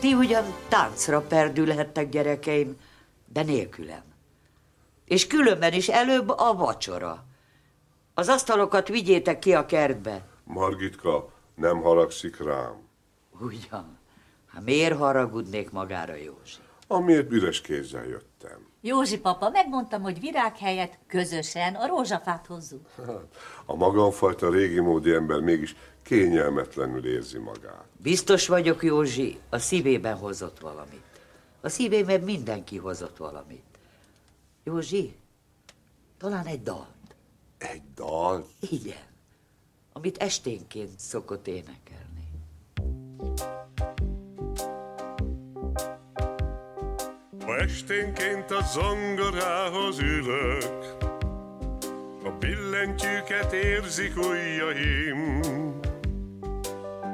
Ti ugyan táncra perdülhettek, gyerekeim, de nélkülem. És különben is előbb a vacsora. Az asztalokat vigyétek ki a kertbe. Margitka nem haragszik rám. Ugyan. Hát miért haragudnék magára, Józsi? Amiért üres kézzel jöttem. Józsi papa, megmondtam, hogy virág helyett közösen a rózsafát hozzuk. A magamfajta régi módi ember mégis kényelmetlenül érzi magát. Biztos vagyok, Józsi, a szívében hozott valamit. A szívében mindenki hozott valamit. Józsi, talán egy dalt. Egy dal? Igen, amit esténként szokott énekelni. Ha esténként a zongorához ülök, a billentyűket érzik ujjaim,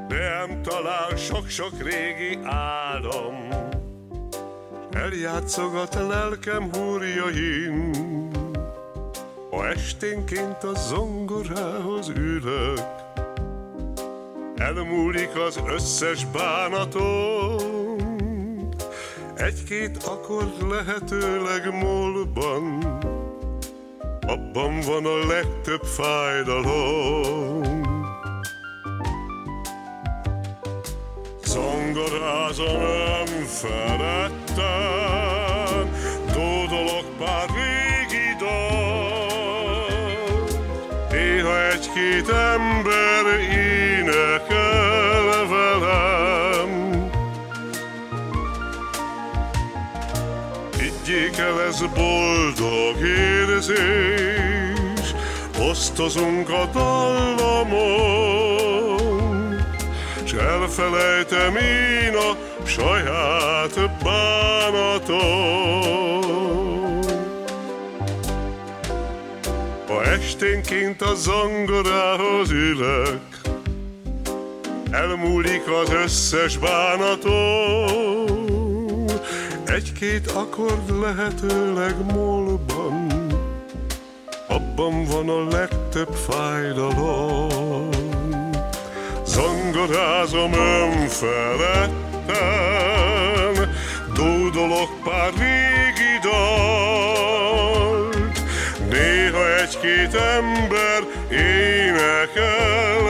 Rám talál sok-sok régi álom, eljátszogat lelkem húrjaim. Ha esténként a zongorához ülök, elmúlik az összes bánatom, egy-két akkord lehetőleg molban, abban van a legtöbb fájdalom. Zongorázom önfeledten, dódolok pár régi dal. Néha egy-két ember Higgyék el, boldog érzés, osztozunk a dallamon, s elfelejtem én a saját bánatom. Ha esténként a zongorához ülök, elmúlik az összes bánatom, egy-két akkord lehetőleg molban, abban van a legtöbb fájdalom. Zongorázom önfeledten, dúdolok pár régi dalt, néha egy-két ember énekel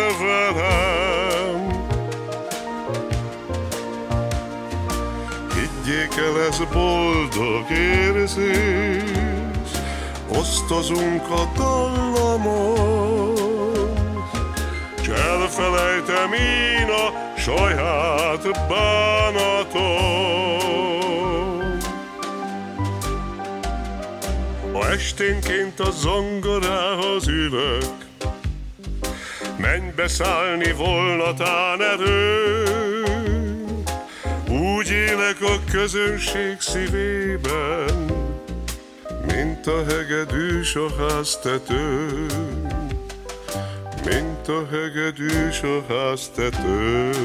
Higgyék el, ez boldog érzés, osztozunk a dallamon, s én a saját bánatom. Ha esténként a zongorához ülök, menj beszállni volna tán erő, úgy élek a közönség szívében, mint a hegedűs a háztetőn mint a hegedűs a háztetőn.